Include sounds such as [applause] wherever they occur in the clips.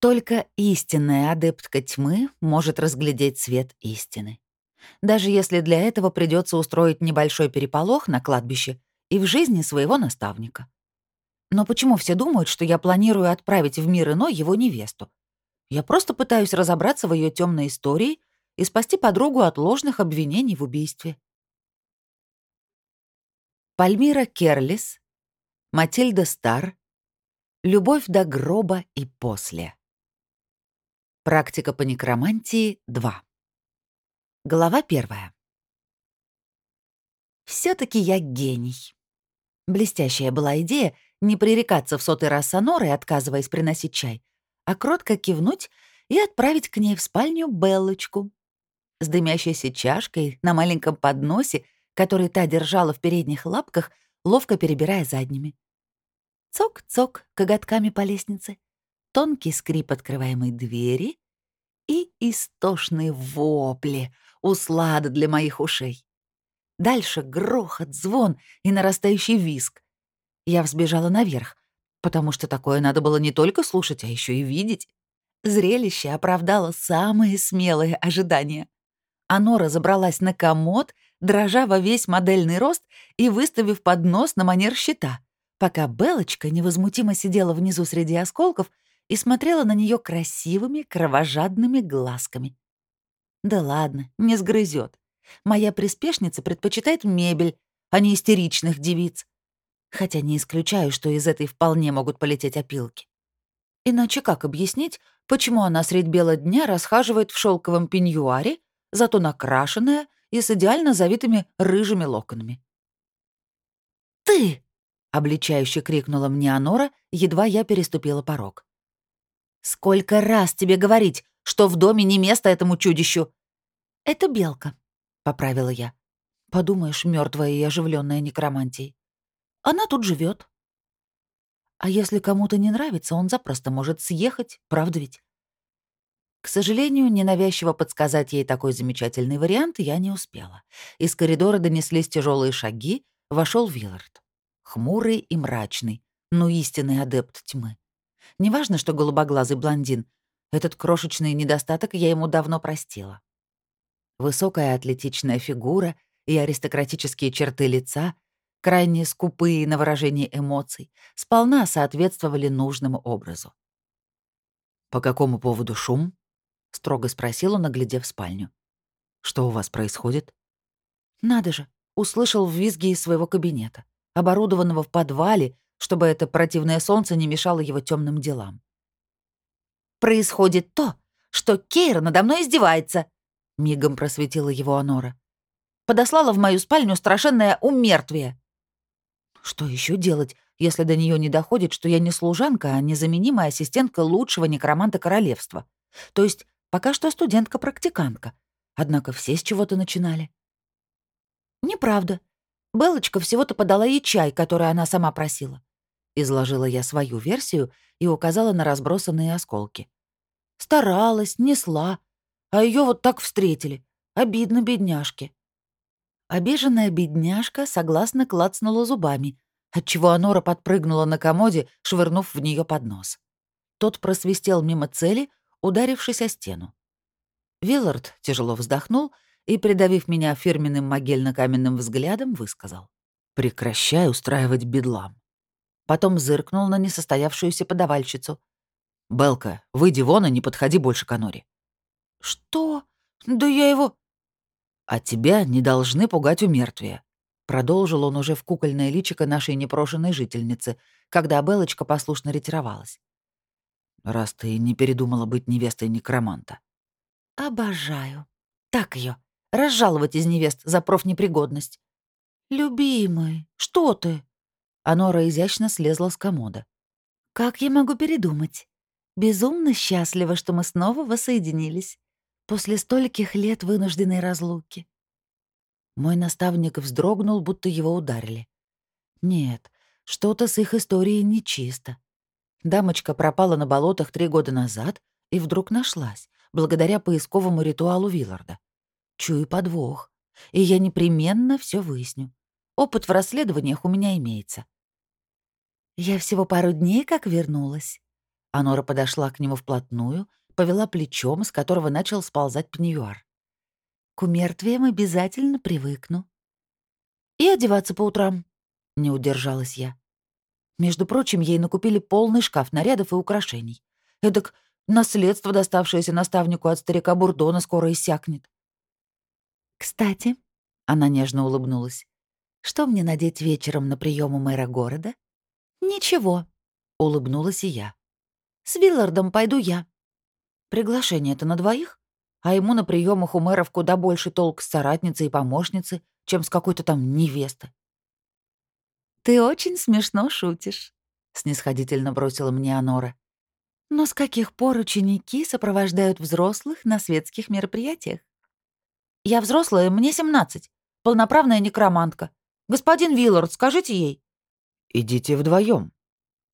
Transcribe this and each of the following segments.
Только истинная адептка тьмы может разглядеть свет истины. Даже если для этого придется устроить небольшой переполох на кладбище и в жизни своего наставника. Но почему все думают, что я планирую отправить в мир иной его невесту? Я просто пытаюсь разобраться в ее темной истории и спасти подругу от ложных обвинений в убийстве. Пальмира Керлис, Матильда Стар, Любовь до гроба и после. Практика по некромантии 2. Глава первая. все таки я гений. Блестящая была идея не пререкаться в сотый раз с Анорой, отказываясь приносить чай, а кротко кивнуть и отправить к ней в спальню Беллочку. С дымящейся чашкой на маленьком подносе, который та держала в передних лапках, ловко перебирая задними. Цок-цок коготками по лестнице, тонкий скрип открываемой двери и истошные вопли, услада для моих ушей. Дальше грохот, звон и нарастающий виск. Я взбежала наверх, потому что такое надо было не только слушать, а еще и видеть. Зрелище оправдало самые смелые ожидания. Анора забралась на комод, дрожа во весь модельный рост и выставив поднос на манер щита, пока Белочка невозмутимо сидела внизу среди осколков и смотрела на нее красивыми, кровожадными глазками. Да ладно, не сгрызет. Моя приспешница предпочитает мебель, а не истеричных девиц. Хотя не исключаю, что из этой вполне могут полететь опилки. Иначе как объяснить, почему она средь бела дня расхаживает в шелковом пеньюаре, зато накрашенная и с идеально завитыми рыжими локонами? «Ты!» — обличающе крикнула мне Анора, едва я переступила порог. «Сколько раз тебе говорить, что в доме не место этому чудищу?» «Это белка», — поправила я. Подумаешь, мертвая и оживленная некромантией. Она тут живет. А если кому-то не нравится, он запросто может съехать, правда ведь? К сожалению, ненавязчиво подсказать ей такой замечательный вариант я не успела. Из коридора донеслись тяжелые шаги, вошел Виллард. Хмурый и мрачный, но истинный адепт тьмы. Неважно, что голубоглазый блондин. Этот крошечный недостаток я ему давно простила. Высокая атлетичная фигура и аристократические черты лица, крайне скупые на выражение эмоций, сполна соответствовали нужному образу. «По какому поводу шум?» — строго спросил он, наглядев спальню. «Что у вас происходит?» «Надо же!» — услышал в визге из своего кабинета, оборудованного в подвале, чтобы это противное солнце не мешало его темным делам. «Происходит то, что Кейра надо мной издевается!» — мигом просветила его Анора. «Подослала в мою спальню страшенное умертвие». «Что еще делать, если до нее не доходит, что я не служанка, а незаменимая ассистентка лучшего некроманта королевства? То есть пока что студентка-практикантка. Однако все с чего-то начинали». «Неправда. Белочка всего-то подала ей чай, который она сама просила. Изложила я свою версию и указала на разбросанные осколки. Старалась, несла, а ее вот так встретили. Обидно бедняжке. Обиженная бедняжка согласно клацнула зубами, отчего Анора подпрыгнула на комоде, швырнув в нее под нос. Тот просвистел мимо цели, ударившись о стену. Виллард тяжело вздохнул и, придавив меня фирменным могильно-каменным взглядом, высказал. «Прекращай устраивать бедлам. Потом зыркнул на несостоявшуюся подавальщицу. «Белка, выйди вон и не подходи больше к Аноре». «Что? Да я его...» «А тебя не должны пугать умертвия», — продолжил он уже в кукольное личико нашей непрошенной жительницы, когда Белочка послушно ретировалась. «Раз ты не передумала быть невестой некроманта». «Обожаю. Так ее. Разжаловать из невест за профнепригодность». «Любимый, что ты?» Анора изящно слезла с комода. «Как я могу передумать? Безумно счастлива, что мы снова воссоединились. После стольких лет вынужденной разлуки». Мой наставник вздрогнул, будто его ударили. Нет, что-то с их историей нечисто. Дамочка пропала на болотах три года назад и вдруг нашлась, благодаря поисковому ритуалу Вилларда. Чую подвох, и я непременно все выясню. Опыт в расследованиях у меня имеется. Я всего пару дней как вернулась. Анора подошла к нему вплотную, повела плечом, с которого начал сползать пеньюар. «К умертвиям обязательно привыкну». «И одеваться по утрам», — не удержалась я. Между прочим, ей накупили полный шкаф нарядов и украшений. Эдак наследство, доставшееся наставнику от старика Бурдона, скоро иссякнет. «Кстати», — она нежно улыбнулась, — «что мне надеть вечером на прием у мэра города?» «Ничего», — улыбнулась и я. «С Виллардом пойду я». «Приглашение-то на двоих?» а ему на приемах у мэров куда больше толк с соратницей и помощницы, чем с какой-то там невесты. «Ты очень смешно шутишь», — снисходительно бросила мне Анора. «Но с каких пор ученики сопровождают взрослых на светских мероприятиях?» «Я взрослая, мне 17. Полноправная некромантка. Господин Виллард, скажите ей». «Идите вдвоем.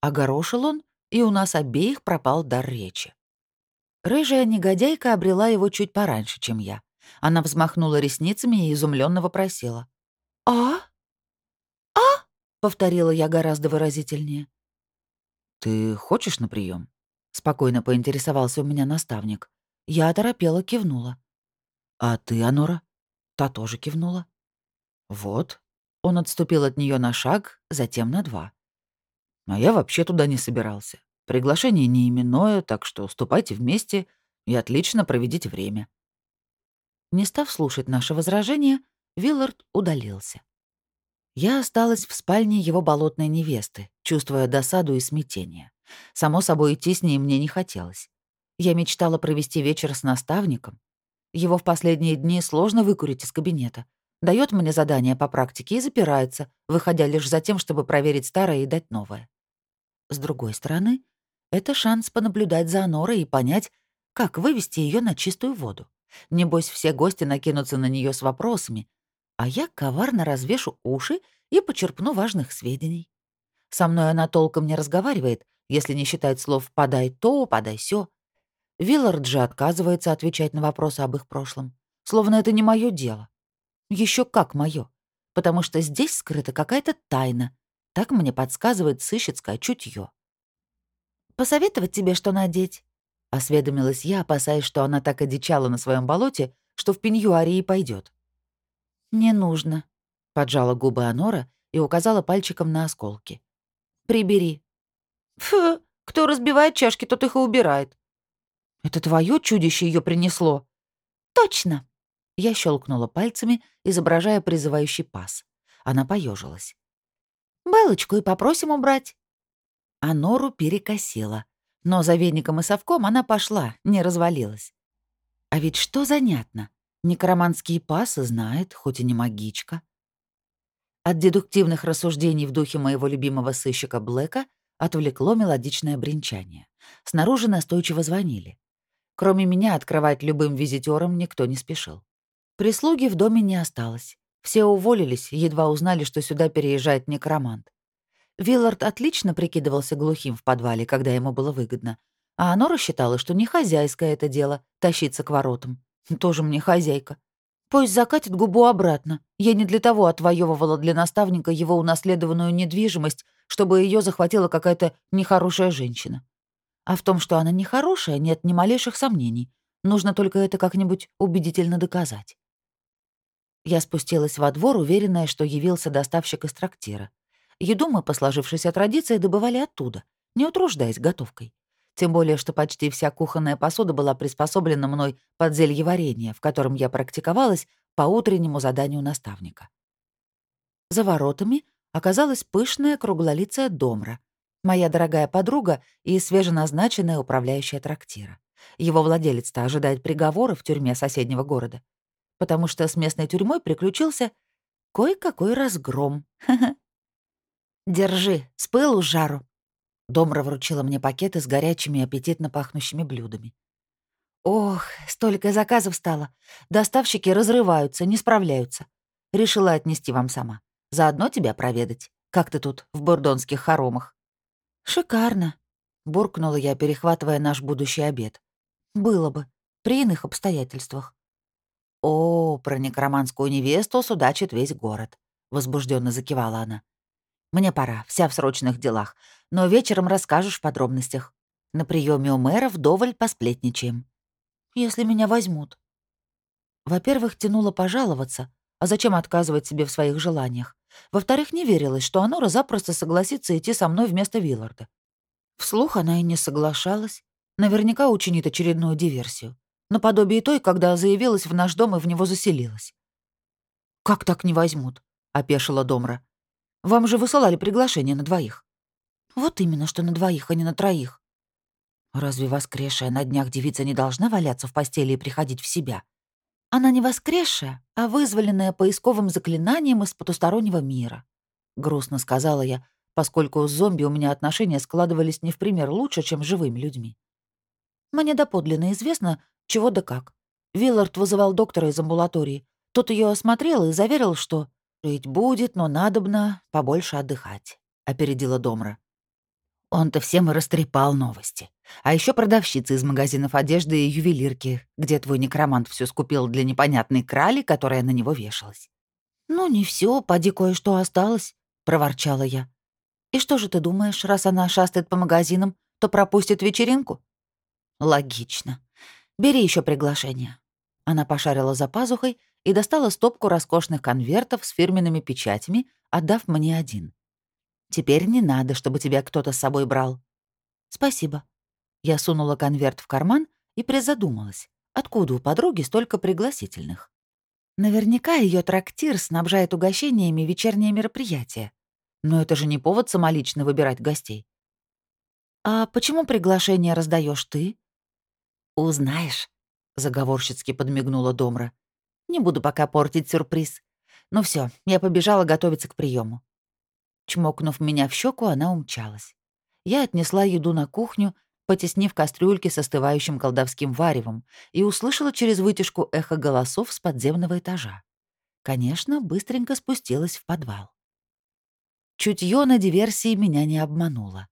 Огорошил он, и у нас обеих пропал дар речи. Рыжая негодяйка обрела его чуть пораньше, чем я. Она взмахнула ресницами и изумленно вопросила. «А? А?» — повторила я гораздо выразительнее. «Ты хочешь на прием? спокойно поинтересовался у меня наставник. Я оторопела, кивнула. «А ты, Анора?» Та тоже кивнула. «Вот». Он отступил от нее на шаг, затем на два. «А я вообще туда не собирался. Приглашение не именное, так что ступайте вместе и отлично проведите время». Не став слушать наше возражение, Виллард удалился. Я осталась в спальне его болотной невесты, чувствуя досаду и смятение. Само собой, идти с ней мне не хотелось. Я мечтала провести вечер с наставником. Его в последние дни сложно выкурить из кабинета. Дает мне задание по практике и запирается, выходя лишь за тем, чтобы проверить старое и дать новое. С другой стороны, это шанс понаблюдать за Анорой и понять, как вывести ее на чистую воду. Небось, все гости накинутся на нее с вопросами, а я коварно развешу уши и почерпну важных сведений. Со мной она толком не разговаривает, если не считать слов «подай то», «подай сё». Виллард же отказывается отвечать на вопросы об их прошлом, словно это не мое дело. Еще как мое, потому что здесь скрыта какая-то тайна. Так мне подсказывает сыщицкое чутье. «Посоветовать тебе, что надеть?» — осведомилась я, опасаясь, что она так одичала на своем болоте, что в пеньюаре и пойдет. «Не нужно», — поджала губы Анора и указала пальчиком на осколки. «Прибери». «Фу, кто разбивает чашки, тот их и убирает». «Это твое чудище ее принесло?» «Точно!» Я щелкнула пальцами, изображая призывающий пас. Она поежилась. «Белочку и попросим убрать» а нору перекосила. Но за веником и совком она пошла, не развалилась. А ведь что занятно. Некроманские пасы знает, хоть и не магичка. От дедуктивных рассуждений в духе моего любимого сыщика Блэка отвлекло мелодичное бренчание. Снаружи настойчиво звонили. Кроме меня открывать любым визитерам никто не спешил. Прислуги в доме не осталось. Все уволились, едва узнали, что сюда переезжает некромант. Виллард отлично прикидывался глухим в подвале, когда ему было выгодно. А оно рассчитало, что не хозяйское это дело — тащиться к воротам. [laughs] Тоже мне хозяйка. Пусть закатит губу обратно. Я не для того отвоевывала для наставника его унаследованную недвижимость, чтобы ее захватила какая-то нехорошая женщина. А в том, что она нехорошая, нет ни малейших сомнений. Нужно только это как-нибудь убедительно доказать. Я спустилась во двор, уверенная, что явился доставщик из трактира. Еду мы, по сложившейся традиции, добывали оттуда, не утруждаясь готовкой. Тем более, что почти вся кухонная посуда была приспособлена мной под зелье варенья, в котором я практиковалась по утреннему заданию наставника. За воротами оказалась пышная круглолицая домра, моя дорогая подруга и свеженазначенная управляющая трактира. Его владелец-то ожидает приговора в тюрьме соседнего города, потому что с местной тюрьмой приключился кое-какой разгром. [laughs] «Держи, с пылу жару». Домра вручила мне пакеты с горячими аппетитно пахнущими блюдами. «Ох, столько заказов стало. Доставщики разрываются, не справляются. Решила отнести вам сама. Заодно тебя проведать. Как ты тут, в бурдонских хоромах?» «Шикарно», — буркнула я, перехватывая наш будущий обед. «Было бы. При иных обстоятельствах». «О, про некроманскую невесту судачит весь город», — возбужденно закивала она. Мне пора, вся в срочных делах. Но вечером расскажешь в подробностях». На приеме у мэра вдоволь посплетничаем. Если меня возьмут. Во-первых, тянуло пожаловаться, а зачем отказывать себе в своих желаниях? Во-вторых, не верилось, что Анора запросто согласится идти со мной вместо Вилларда. Вслух она и не соглашалась. Наверняка учинит очередную диверсию. Наподобие той, когда заявилась в наш дом и в него заселилась. «Как так не возьмут?» — опешила Домра. «Вам же высылали приглашение на двоих». «Вот именно, что на двоих, а не на троих». «Разве воскресшая на днях девица не должна валяться в постели и приходить в себя?» «Она не воскресшая, а вызволенная поисковым заклинанием из потустороннего мира», — грустно сказала я, поскольку с зомби у меня отношения складывались не в пример лучше, чем с живыми людьми. Мне доподлинно известно, чего да как. Виллард вызывал доктора из амбулатории. Тот ее осмотрел и заверил, что «жить будет, но надобно побольше отдыхать», — опередила Домра. Он-то всем и растрепал новости. А еще продавщица из магазинов одежды и ювелирки, где твой некромант все скупил для непонятной крали, которая на него вешалась. «Ну, не все, поди кое-что осталось», — проворчала я. «И что же ты думаешь, раз она шастает по магазинам, то пропустит вечеринку?» «Логично. Бери еще приглашение». Она пошарила за пазухой и достала стопку роскошных конвертов с фирменными печатями, отдав мне один. Теперь не надо, чтобы тебя кто-то с собой брал». «Спасибо». Я сунула конверт в карман и призадумалась, откуда у подруги столько пригласительных. Наверняка ее трактир снабжает угощениями вечернее мероприятие. Но это же не повод самолично выбирать гостей. «А почему приглашение раздаешь ты?» «Узнаешь», — заговорщицки подмигнула Домра. «Не буду пока портить сюрприз. Ну все, я побежала готовиться к приему. Чмокнув меня в щеку, она умчалась. Я отнесла еду на кухню, потеснив кастрюльки с остывающим колдовским варевом, и услышала через вытяжку эхо голосов с подземного этажа. Конечно, быстренько спустилась в подвал. Чутье на диверсии меня не обмануло.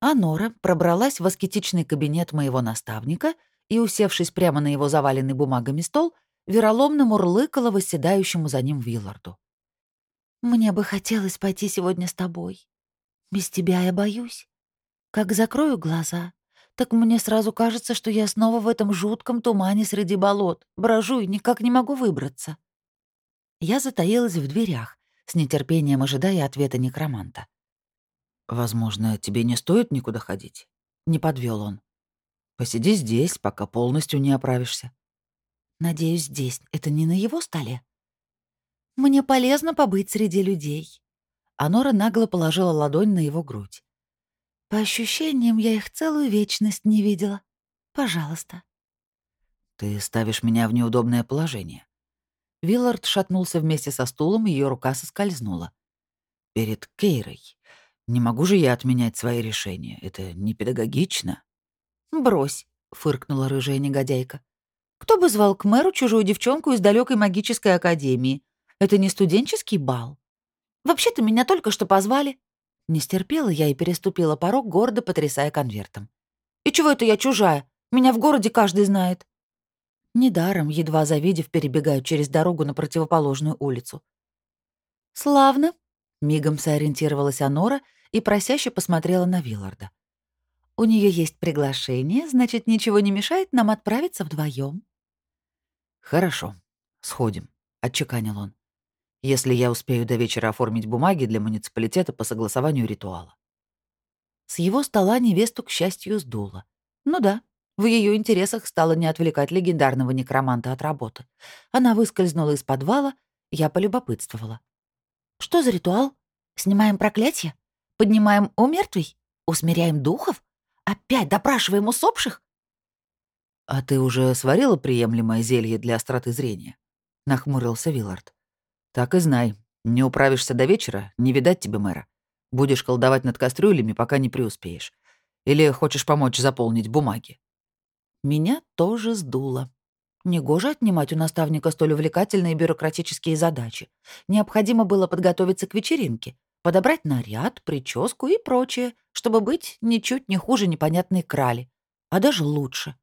А Нора пробралась в аскетичный кабинет моего наставника и, усевшись прямо на его заваленный бумагами стол, вероломно мурлыкала восседающему за ним Вилларду. Мне бы хотелось пойти сегодня с тобой. Без тебя я боюсь. Как закрою глаза, так мне сразу кажется, что я снова в этом жутком тумане среди болот, брожу и никак не могу выбраться. Я затаилась в дверях, с нетерпением ожидая ответа некроманта. «Возможно, тебе не стоит никуда ходить?» — не подвел он. «Посиди здесь, пока полностью не оправишься». «Надеюсь, здесь это не на его столе?» Мне полезно побыть среди людей». Анора нагло положила ладонь на его грудь. «По ощущениям, я их целую вечность не видела. Пожалуйста». «Ты ставишь меня в неудобное положение». Виллард шатнулся вместе со стулом, ее рука соскользнула. «Перед Кейрой. Не могу же я отменять свои решения. Это не педагогично». «Брось», — фыркнула рыжая негодяйка. «Кто бы звал к мэру чужую девчонку из далекой магической академии? Это не студенческий бал. Вообще-то меня только что позвали. Не стерпела я и переступила порог, гордо потрясая конвертом. И чего это я чужая? Меня в городе каждый знает. Недаром, едва завидев, перебегаю через дорогу на противоположную улицу. «Славно», — мигом сориентировалась Анора и просяще посмотрела на Вилларда. «У нее есть приглашение, значит, ничего не мешает нам отправиться вдвоем. «Хорошо, сходим», — отчеканил он если я успею до вечера оформить бумаги для муниципалитета по согласованию ритуала. С его стола невесту, к счастью, сдуло. Ну да, в ее интересах стало не отвлекать легендарного некроманта от работы. Она выскользнула из подвала, я полюбопытствовала. «Что за ритуал? Снимаем проклятие? Поднимаем у мертвей? Усмиряем духов? Опять допрашиваем усопших?» «А ты уже сварила приемлемое зелье для остроты зрения?» — нахмурился Виллард. Так и знай, не управишься до вечера, не видать тебе мэра. Будешь колдовать над кастрюлями, пока не преуспеешь. Или хочешь помочь заполнить бумаги?» Меня тоже сдуло. Негоже отнимать у наставника столь увлекательные бюрократические задачи. Необходимо было подготовиться к вечеринке, подобрать наряд, прическу и прочее, чтобы быть ничуть не хуже непонятной крали, а даже лучше.